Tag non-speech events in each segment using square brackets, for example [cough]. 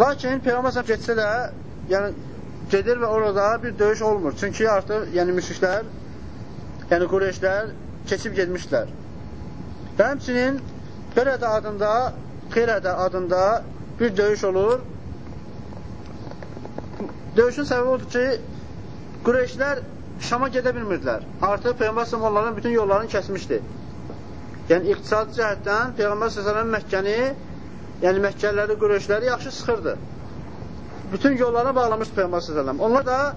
Lakin Peyğəmbər getsə də, yəni gedir və orada bir döyüş olmur. Çünki artıq yəni müşriklər, yəni Qureyşlər keçib getmişlər. Və həmçinin Qərədə adında, Qirədə adında bir döyüş olur. Döyüşün səbəbi odur ki, Qureyşlər Şama gedə bilmirdilər. Artıq Peyğəmbər onların bütün yollarını kəsmişdi. Yəni iqtisadi cəhətdən Peyğəmbər sallallahu Məkkəni, yəni Məkkəliləri, Qureyşləri yaxşı sıxırdı. Bütün yollarına bağlamışdı Peyğəmbər sallallahu Onlar da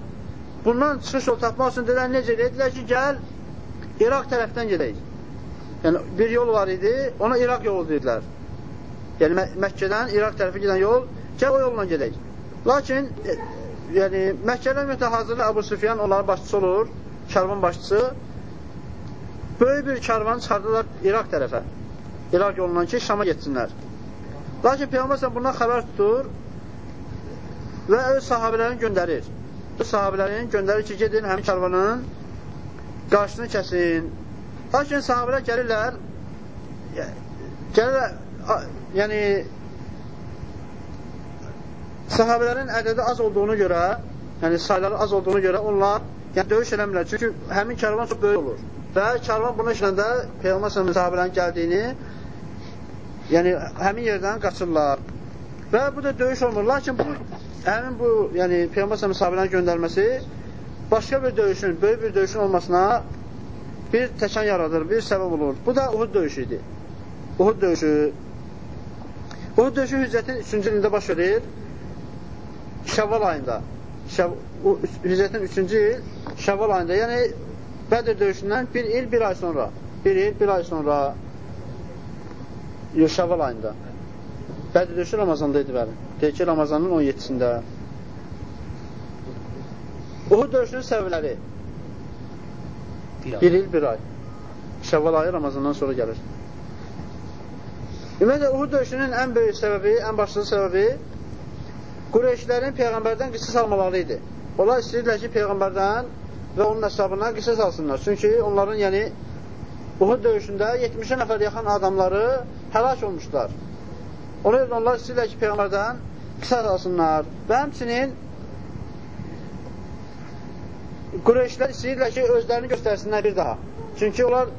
bundan çıxış yol tapmaq üçün dedilər necə dedilər ki, gəl İraq tərəfdən gedək. Yəni bir yol var idi, ona İraq yolu dedilər. Yəni Mək Məkkədən İraq tərəfə gedən yol, gəl o yolla gedək. Lakin e, yəni Məkkədən ümumiyyətlə hazırda Əbu Süfyan onların başçısı olur, karvan başçısı. Böyük bir karvan çıxardılar İraq tərəfə. İraq yolundan ki, Şama getsinlər. Lakin Peyğəmbər bundan xəbər tutur və öz sahabələrini göndərir. Bu sahabələrin göndərir ki, gedin həmin karvanın qarşısını kəsin. Lakin sahabələr gəlirlər, gəlirlər, yəni sahabələrin ədədi az olduğunu görə, yəni sayları az olduğunu görə onlar yəni döyüş eləmirlər. Çünki həmin karvan çox böyük olur. Və karvan bunu işləndə Peyğəmbər sahabələrin gəldiyini yəni həmin yerdən qaçırlar. Və bu da döyüş olmur. Lakin bu həmin bu, yəni Peyğəmbər sahabələrin göndərməsi başqa bir döyüşün, böyük bir döyüşün olmasına bir təkan yaradır, bir səbəb olur. Bu da Uhud döyüşü idi. Uhud döyüşü. Uhud döyüşü hüccətin 3-cü ilində baş verir. Şəvval ayında. Şəv, Hicrətin 3-cü il Şəvval ayında. Yəni Bədir döyüşündən bir il, bir ay sonra. Bir il, bir ay sonra Şəvval ayında. Bədir döyüşü Ramazanda idi bəli. Deyək ki, Ramazanın 17-sində. Uhud döyüşünün səbəbləri bir il, bir ay. Şəvval ayı Ramazandan sonra gəlir. Ümumiyyətlə, Uhud döyüşünün ən böyük səbəbi, ən başlıca səbəbi Qureyşlərin Peyğəmbərdən qisas almaları idi. Onlar istəyirdilər ki, Peyğəmbərdən və onun əsabından qisas alsınlar. Çünki onların, yəni, Uhud döyüşündə 70 nəfər yaxın adamları həlak olmuşlar. Ona görə onlar istəyirlər ki, Peyğəmbərdən qisas alsınlar. Və həmçinin Qureyşlər istəyirlər ki, özlərini göstərsinlər bir daha. Çünki onlar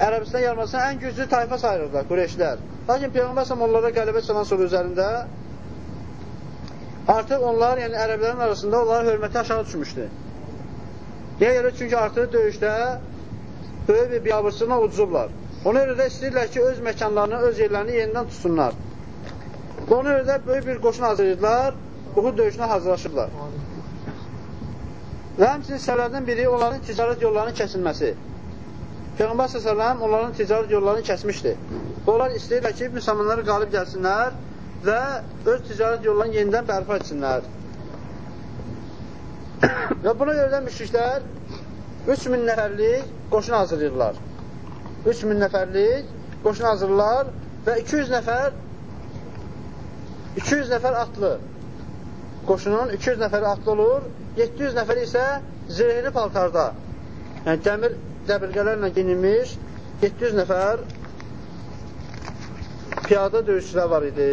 Ərəbistan yarmasına ən güclü tayfa sayılırlar Qureyşlər. Lakin Peyğəmbər onlara qələbə çalan sonra üzərində artıq onlar, yəni ərəblərin arasında onların hörməti aşağı düşmüşdü. Niyə görə? Çünki artıq döyüşdə böyük bir biabırsına ucublar. Ona görə də istəyirlər ki, öz məkanlarını, öz yerlərini yenidən tutsunlar. Ona görə də böyük bir qoşun hazırlayırlar, Uhud döyüşünə hazırlaşırlar. Və həmçinin səbəblərdən biri onların ticarət yollarının kəsilməsi. Peyğəmbər s.ə.v onların ticarət yollarını kəsmişdi. Onlar istəyirlər ki, müsəlmanları qalib gəlsinlər və öz ticarət yollarını yenidən bərpa etsinlər. [coughs] və buna görə də müşriklər 3000 nəfərlik qoşun hazırlayırlar. 3000 nəfərlik qoşun hazırlar və 200 nəfər 200 nəfər atlı qoşunun 200 nəfəri atlı olur, 700 nəfəri isə zirehli paltarda, yəni dəmir dəbilqələrlə giyinilmiş 700 nəfər piyada döyüşçülər var idi.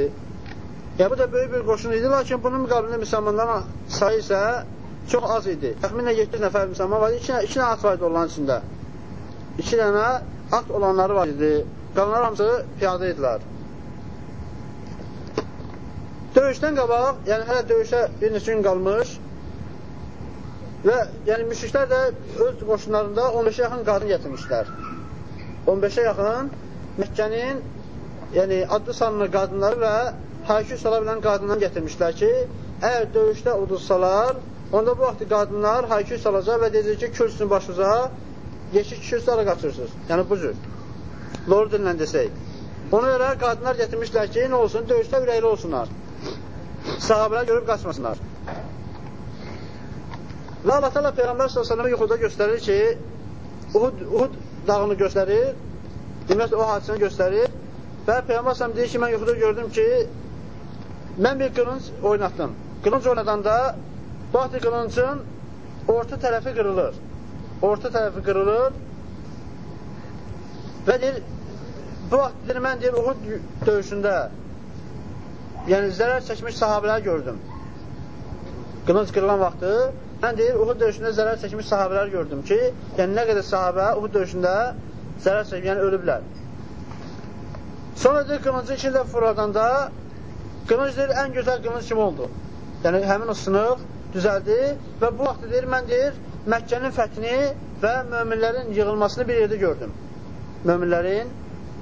Yəni, bu da böyük bir qoşun idi, lakin bunun müqabilində müsəlmanların sayı isə çox az idi. Təxminən 700 nəfər müsəlman var idi, iki, iki dənə at var idi onların içində. İki dənə at olanları var idi. Qalanlar hamısı piyada idilər. Döyüşdən qabaq, yəni hələ döyüşə bir neçə gün qalmış və yəni müşriklər də öz qoşunlarında 15-ə yaxın qadın gətirmişlər. 15-ə yaxın Məkkənin yəni adlı sanlı qadınları və haykü sala bilən qadından gətirmişlər ki, əgər döyüşdə uduzsalar, onda bu vaxt qadınlar haykü salacaq və deyəcək ki, kürsünü başınıza, yeşik kürsü ara qaçırsınız. Yəni bu cür. Doğru dillə desək. Ona görə qadınlar gətirmişlər ki, nə olsun, döyüşdə ürəkli olsunlar. Sahabələr görüb qaçmasınlar. Və Allah təala Peyğəmbər sallallahu yuxuda göstərir ki, Uhud, Uhud dağını göstərir, demək o hadisəni göstərir və Peyğəmbər sallallahu deyir ki, mən yuxuda gördüm ki, Mən bir qılınc oynatdım. Qılınc oynadanda vaxt qılıncın orta tərəfi qırılır. Orta tərəfi qırılır və deyir, bu vaxt deyir, mən deyir, Uhud döyüşündə yəni zərər çəkmiş sahabələr gördüm. Qılınc qırılan vaxtı mən deyir, Uhud döyüşündə zərər çəkmiş sahabələr gördüm ki, yəni nə qədər sahabə Uhud döyüşündə zərər çəkib, yəni ölüblər. Sonra deyir, qılıncı içində fırladanda qılınc deyir, ən gözəl qılınc kim oldu? Yəni həmin o sınıq düzəldi və bu vaxtda deyir, mən deyir, Məkkənin fəthini və möminlərin yığılmasını bir yerdə gördüm. Möminlərin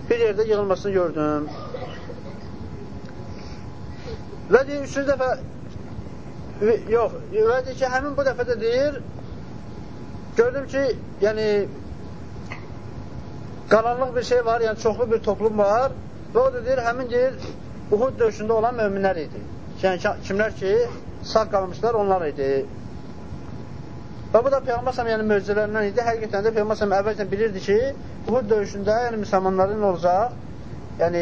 bir yerdə yığılmasını gördüm. Və deyir, üçüncü dəfə yox, və deyir ki, həmin bu dəfə də deyir, gördüm ki, yəni qaranlıq bir şey var, yəni çoxlu bir toplum var və o da deyir, həmin deyir, Uhud döyüşündə olan möminlər idi. Yəni kimlər ki, sağ qalmışlar, onlar idi. Və bu da Peyğəmbər yəni möcüzələrindən idi. Həqiqətən də Peyğəmbər əvvəlcən bilirdi ki, Uhud döyüşündə yəni müsəlmanların olacaq, yəni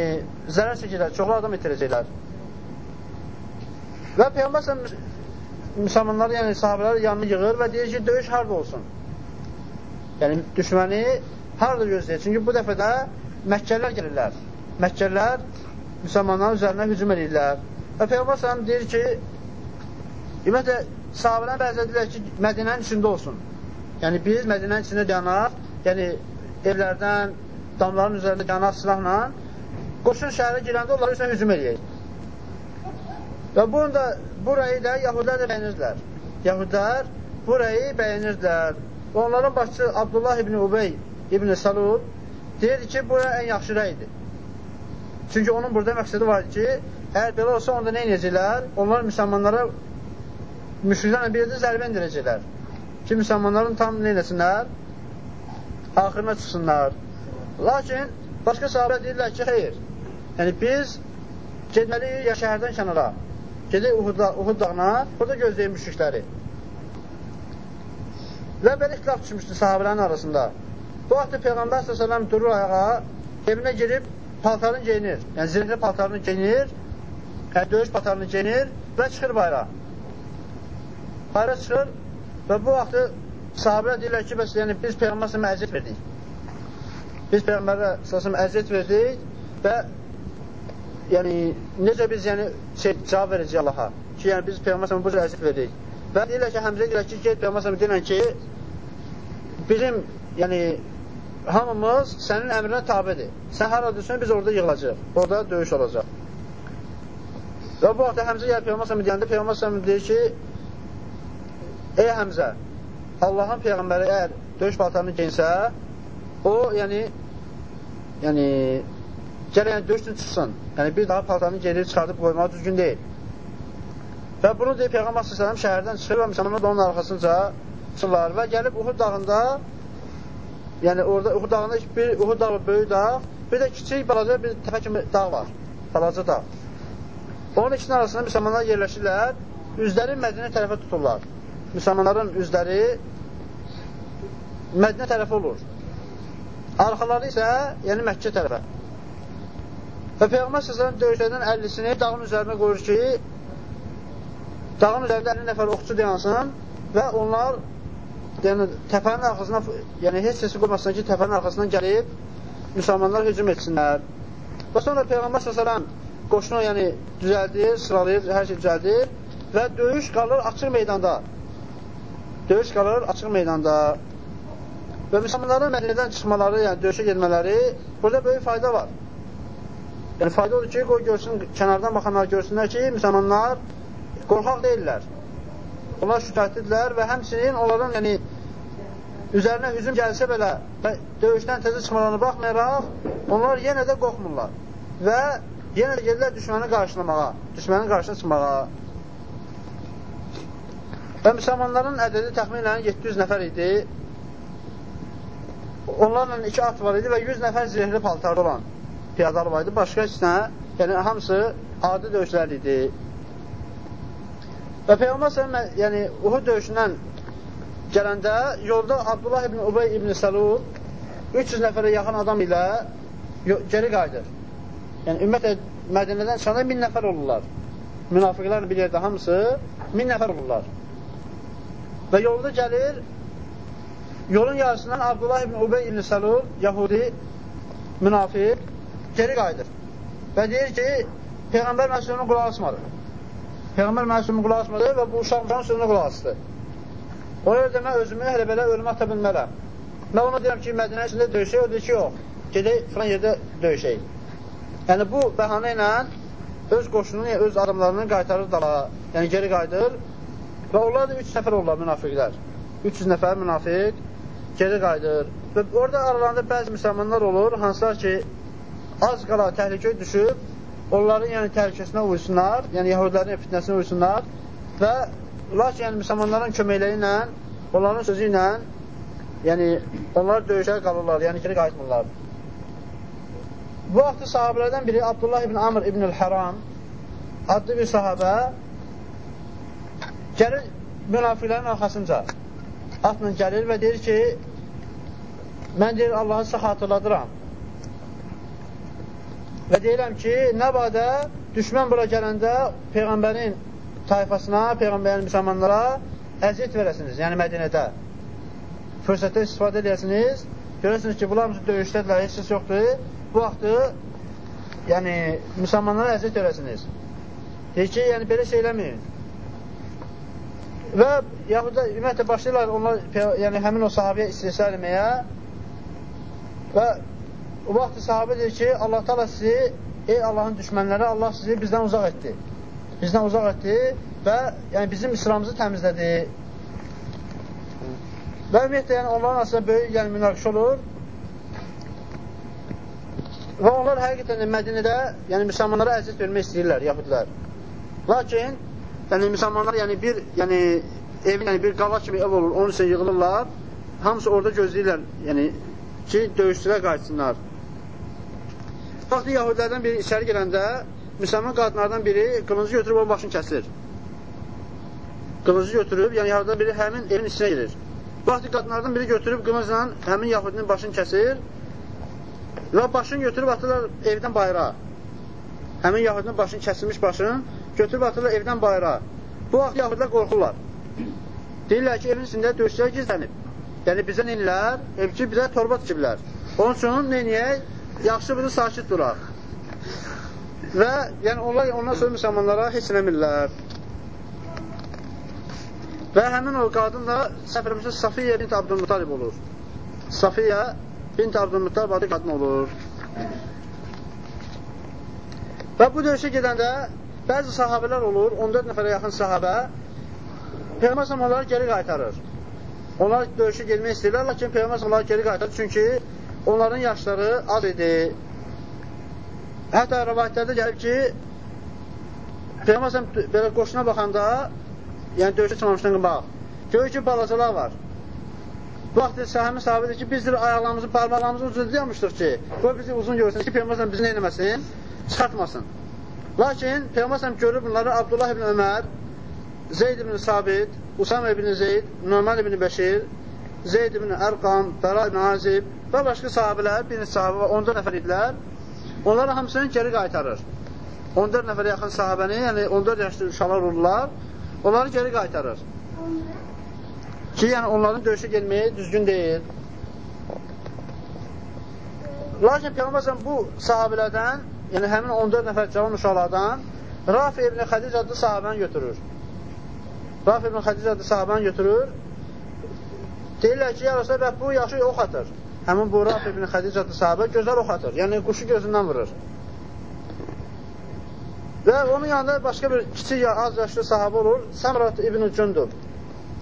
zərər çəkirlər, çoxlu adam itirəcəklər. Və Peyğəmbər müsəlmanları, yəni sahabələri yanına yığır və deyir ki, döyüş harada olsun? Yəni düşməni harada gözləyir? Çünki bu dəfə də Məkkəllər gəlirlər. Məkkəllər müsəlmanların üzərinə hücum edirlər. Və Peyğəmbər deyir ki, ümumiyyətlə, sahabələr bəzə deyirlər ki, Mədinənin içində olsun. Yəni, biz Mədinənin içində dayanaq, yəni evlərdən, damların üzərində dayanaq silahla, qoşun şəhərə girəndə onları üzrə hücum edəyək. Və bunu da, burayı da Yahudlar da bəyənirdilər. Yahudlar burayı bəyənirdilər. Və onların başçı Abdullah ibn Ubey ibn Salul deyirdi ki, bura ən yaxşı rəydir. Çünki onun burada məqsədi var ki, əgər belə olsa, onda nə edəcəklər? Onlar müsəlmanlara müşriklərlə bir də zərbə indirəcəklər. Ki, müsəlmanların tam nə edəsinlər? Axırına çıxsınlar. Lakin, başqa sahabə deyirlər ki, xeyr. Yəni, biz getməliyik ya şəhərdən kənara. Gedir Uhud, Uhud dağına, burada gözləyir müşrikləri. Və belə ixtilaf düşmüşdü sahabələrin arasında. Bu vaxtda Peyğəmbər s.ə.v durur ayağa, evinə girib paltarını geyinir. Yəni zirhli paltarını geyinir, yəni döyüş paltarını geyinir və çıxır bayra. Bayra çıxır və bu vaxtı sahabələr deyirlər ki, bəs yəni biz Peyğəmbər əziyyət verdik. Biz Peyğəmbərə əziyyət verdik və yəni necə biz yəni şey cavab verəcək Allaha ki, yəni biz Peyğəmbər bu cür əziyyət veririk. Və deyirlər ki, Həmzə deyirlər ki, get Peyğəmbər deyirlər ki, bizim yəni hamımız sənin əmrinə tabidir. Sən hara düşsən biz orada yığılacaq. Orada döyüş olacaq. Və bu vaxtda Həmzə gəlir Peyğəmbər deyəndə Peyğəmbər deyir ki, ey Həmzə, Allahın Peyğəmbəri əgər döyüş paltarını geyinsə, o yəni yəni Gələ yəni döyüşdən çıxsın. Yəni bir daha paltarını geri çıxardıb qoymaq düzgün deyil. Və bunu deyib Peyğəmbər s.ə.v şəhərdən çıxır və müsəlmanlar da onun arxasınca çıxırlar və gəlib Uhud dağında yəni orada Uhud dağında bir Uhud dağı böyük dağ, bir də kiçik balaca bir təpə kimi dağ var. Balaca dağ. Onun ikisinin arasında müsəlmanlar yerləşirlər, üzləri Mədinə tərəfə tuturlar. Müsəlmanların üzləri Mədinə tərəfə olur. Arxaları isə, yəni Məkkə tərəfə. Və Peyğəmbər səsələn döyüşlərdən 50-sini dağın üzərinə qoyur ki, dağın üzərində 50 nəfər oxçu dayansın və onlar yəni, təpənin arxasına, yəni heç səsi qoymasın ki, təpənin arxasından gəlib müsəlmanlar hücum etsinlər. Və sonra Peyğəmbər səsələn qoşunu yəni, düzəldir, sıralayır, hər şey düzəldir və döyüş qalır açıq meydanda. Döyüş qalır açıq meydanda. Və müsəlmanların Mədinədən çıxmaları, yəni döyüşə getmələri burada böyük fayda var. Yəni, fayda odur ki, qoy görsün, kənardan baxanlar görsünlər ki, müsəlmanlar qorxaq deyirlər. Onlar şütətlidirlər və həmsinin onların yəni, üzərinə hücum gəlsə belə və döyüşdən təzə çıxmalarına baxmayaraq, onlar yenə də qorxmurlar və yenə də gedirlər düşməni qarşılamağa, düşmənin qarşısına çıxmağa. Və müsəlmanların ədədi təxminən 700 nəfər idi. Onlarla iki at var idi və 100 nəfər zirhli paltarda olan piyadalı var idi. Başqa heç nə, yəni hamısı adi döyüşlər idi. Və Peyğəmbər sələm, yəni Uhud döyüşündən gələndə yolda Abdullah ibn Ubey ibn Salul 300 nəfərə yaxın adam ilə geri qayıdır. Yəni ümumiyyətlə Mədinədən çıxanda 1000 nəfər olurlar. Münafiqlər bir yerdə hamısı 1000 nəfər olurlar. Və yolda gəlir yolun yarısından Abdullah ibn Ubey ibn Salul Yahudi münafiq geri qayıdır. Və deyir ki, Peyğəmbər sözümə qulaq asmadı. Peyğəmbər sözümə qulaq asmadı və bu uşaq uşağın sözünə qulaq asdı. O yerdə mən özümü hələ belə ölümə ata bilmərəm. Mən ona deyirəm ki, Mədinə içində döyüşək, o deyir ki, yox, gedək filan yerdə döyüşək. Yəni, bu bəhanə ilə öz qoşununu, yəni, öz adamlarını qaytarır dala, yəni geri qayıdır və onlar da 3 nəfər olurlar münafiqlər. 300 nəfər münafiq geri qayıdır. Və orada aralarında bəzi müsəlmanlar olur, hansılar ki, az qala təhlükə düşüb, onların yəni təhlükəsinə uysunlar, yəni yahudilərin fitnəsinə uysunlar və lakin yəni müsəlmanların köməkləri ilə, onların sözü ilə yəni onlar döyüşə qalırlar, yəni geri qayıtmırlar. Bu vaxtı sahabələrdən biri Abdullah ibn Amr ibn el-Haram adlı bir sahabə gəlir münafiqlərin arxasınca atla gəlir və deyir ki, mən deyir, Allahı sizə xatırladıram. Və deyirəm ki, nə badə düşmən bura gələndə Peyğəmbərin tayfasına, Peyğəmbərin müsəlmanlara əziyyət verəsiniz, yəni Mədinədə. Fürsətdən istifadə edəsiniz, görəsiniz ki, bunlar döyüşdədirlər, heç səs yoxdur. Bu vaxtı, yəni, müsəlmanlara əziyyət verəsiniz. Deyir ki, yəni, belə şey eləməyin. Və yaxud da ümumiyyətlə başlayırlar onlar, yəni həmin o sahabəyə istihsa eləməyə Və o vaxt sahabə deyir ki, Allah təala sizi, ey Allahın düşmənləri, Allah sizi bizdən uzaq etdi. Bizdən uzaq etdi və yəni bizim İslamımızı təmizlədi. Və ümumiyyətlə, yəni onların arasında böyük yəni, münaqişə olur. Və onlar həqiqətən də Mədinədə yəni müsəlmanlara əziyyət vermək istəyirlər, yahudilər. Lakin yəni müsəlmanlar yəni bir yəni ev yəni bir qala kimi ev olur, onun üçün yığılırlar. Hamısı orada gözləyirlər, yəni ki, döyüşçülər qayıtsınlar. Vaxtı yahudilərdən biri içəri gələndə müsəlman qadınlardan biri qılıncı götürüb onun başını kəsir. Qılıncı götürüb, yəni yahudilərdən biri həmin evin içinə girir. Vaxtı qadınlardan biri götürüb qılıncla həmin yahudinin başını kəsir və başını götürüb atırlar evdən bayıra. Həmin yahudinin başını kəsilmiş başını götürüb atırlar evdən bayıra. Bu vaxt yahudilər qorxurlar. Deyirlər ki, evin içində döyüşçülər gizlənib. Yəni bizə neynilər? Evki bizə torba tikiblər. Onun üçün neynəyək? Yaxşı bizi sakit duraq. Və yəni onlar ondan sonra müsəlmanlara heç eləmirlər. Və həmin o qadın da səfərimizdə Safiyyə bint Abdülmutalib olur. Safiyyə bint Abdülmutalib adı qadın olur. Və bu döyüşə gedəndə bəzi sahabələr olur, 14 nəfərə yaxın sahabə Peyğəmbər onları geri qaytarır. Onlar döyüşə gelmək istəyirlər, lakin Peyğəmbər onları geri qaytarır, çünki onların yaşları az idi. Hətta rəvayətlərdə gəlib ki, Peyğəmbər belə qoşuna baxanda, yəni döyüşə çıxmamışdan qabaq, görür ki, balacalar var. Bu vaxt həmin sahabədir ki, bizdir ayaqlarımızı, parmaqlarımızı uzun dayamışdıq ki, bu bizi uzun görsün ki, Peyğəmbər bizi nə eləməsin? Çıxartmasın. Lakin Peyğəmbər görür bunları Abdullah ibn Ömər, Zeyd ibn Sabit, Usam ibn Zeyd, Numan ibn Bəşir, Zeyd ibn Ərqam, Bəra ibn Azib və başqa sahabələr, bir sahabə, 14 nəfər idilər. Onları hamısını geri qaytarır. 14 nəfər yaxın sahabəni, yəni 14 yaşlı uşaqlar olurlar, onları geri qaytarır. Ki, yəni onların döyüşə gelməyi düzgün deyil. Lakin Peyğəmbər bu sahabələrdən, yəni həmin 14 nəfər cavan uşaqlardan Rafi ibn Xədic adlı sahabəni götürür. Rafi ibn Xədicə adlı sahabanı götürür. Deyirlər ki, ya Rasulullah, bu yaxşı ox atır. Həmin bu Rafi ibn Xədicə adlı sahabə gözəl ox atır. Yəni, quşu gözündən vurur. Və onun yanında başqa bir kiçik, az yaşlı sahabə olur. Səmrat ibn Cündub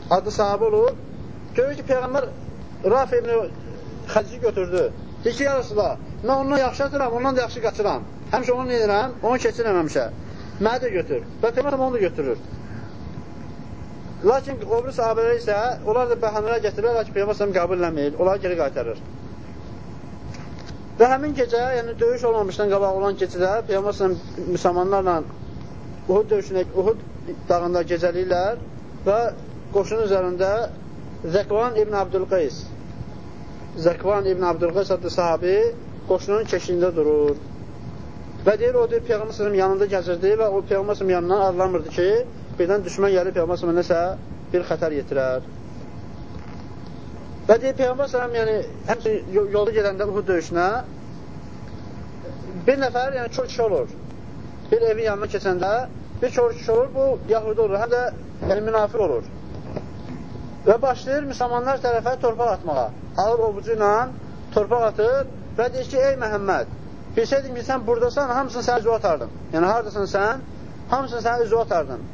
adlı sahabə olur. Görür ki, Peyğəmbər Rafi ibn Xədicə götürdü. Deyir ki, ya Rasulullah, mən ondan yaxşı atıram, ondan da yaxşı qaçıram. Həmişə onu edirəm, onu keçirəm həmişə. Mənə də götür. Və Peyğəmbər onu da götürür. Lakin o bir sahabələr isə, onlar da bəhanələr gətirirlər, lakin Peyğəmbər qəbul eləmir, onları geri qaytarır. Və həmin gecə, yəni döyüş olmamışdan qabaq olan gecədə Peyğəmbər müsəlmanlarla Uhud döyüşünə, Uhud dağında gecəliyirlər və qoşun üzərində Zəkvan ibn Abdülqeys Zəkvan ibn Abdülqeys adlı sahabi qoşunun keşiyində durur. Və deyir, o deyir, Peyğəmbər yanında gəzirdi və o Peyğəmbər yanından adlanmırdı ki, birdən düşmən gəlib Peyğəmbər s.ə.və nəsə bir xətər yetirər. Və deyir, Peyğəmbər s.ə.və yəni, həmçin yolda gedəndə Uhud döyüşünə bir nəfər, yəni çox kişi olur. bir evin yanına keçəndə bir kör kişi olur, bu yahudi olur, həm də yəni, münafiq olur. Və başlayır müsəlmanlar tərəfə torpaq atmağa. Alır ovucu ilə torpaq atır və deyir ki, ey Məhəmməd, bilsəydin ki, sən buradasan, hamısını sən üzvə atardın. Yəni, haradasan sən, hamısını sən üzvə atardın.